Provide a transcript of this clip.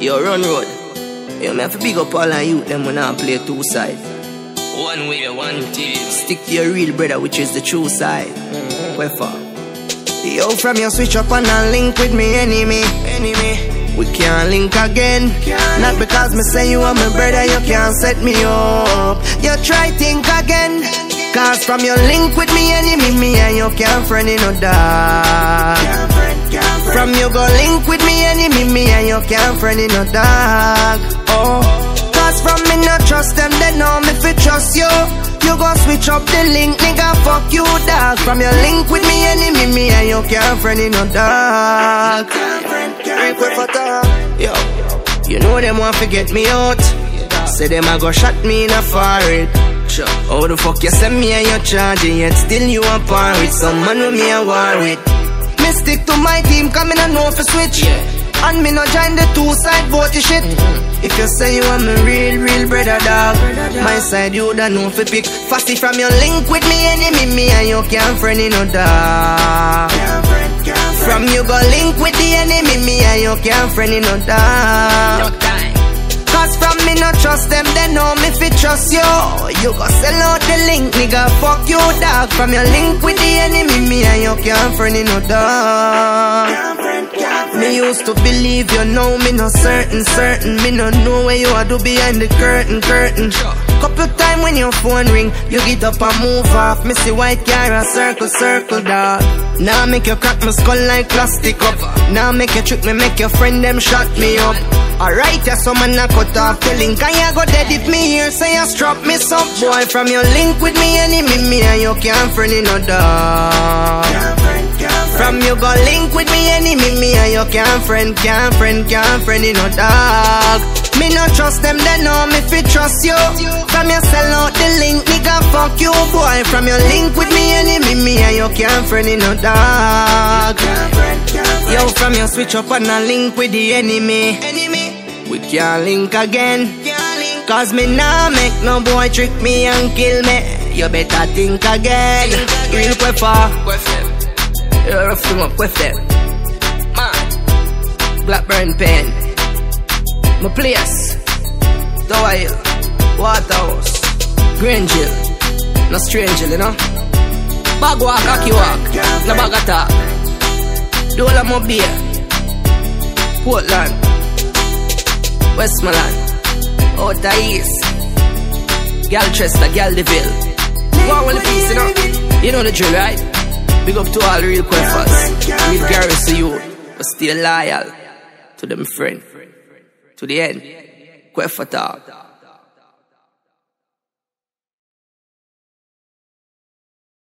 Yo, run road. Yo, me have to big up all of you, them when I play two sides. One way, one team. Stick to your real brother, which is the true side. Mm-hmm. Where far? Yo, from your switch up and a link with me enemy. Enemy. We can't link again. Can't Not because me say you are my brother, you can't set me up. You try think again. Cause from your link with me enemy, me and you can't friend in no dark. From you go link with me enemy, me and you can't friend in no dark. Oh. Cause from me not trust them, they know me fi trust you. You go switch up the link, nigga, fuck you, dog. From your link with me enemy, me and you can't friend in for talk. Yo, you know them want to get me out. Say them a go shot me in a forehead. Oh, How the fuck you send me and you charging yet still you a par with some man with me a war with. Me stick to my team, come in and know for switch. And me no join the two side vote shit. If you say you want me real, real brother dog, my side you don't know for pick. Fasty from your link with me enemy, me and you can't friend in no dog. From you go link with the enemy, me and you can't friend in no dog. Cause trust them, they know me fi trust you. You go sell out the link, nigga, fuck you, dog. From your link with the enemy, me and you can't friend in no dog. Me used to believe you know me no certain, certain. Me no know where you are do behind the curtain, curtain. Couple your phone ring, you get up and move off. See white car a circle, circle, dog. Now make you crack my skull like plastic up. Now make you trick me, make your friend them shut me up. Alright, yeah, some man a cut off the link you go dead if me here say you strap me some Boy, from your link with me enemy Me and you can't friend in no dog From you go link with me enemy Me and you can't friend, can't friend, can't friend in no dog Me no trust them, they know me fi trust you From you sell out the link, nigga fuck you Boy, from your link with me enemy Me and you can't friend in no dog Yo, from your switch up and a link with the enemy. enemy. We can't link again. Cause me nah make no boy trick me and kill me. You better think again. Real quicker. You're a film with them. Man. Blackburn pen. My place. Tower Hill. Waterhouse. Grangeville. No stranger, you know. Bag walk, cocky walk. No bag attack. Dola Mobile, Portland, Westmoreland, Outer East, Galchester, Galdeville. One with the piece, you know. You know the drill, right? Big up to all real queffers. Real garrison you, but still loyal to them friend. To the end. Queffer talk.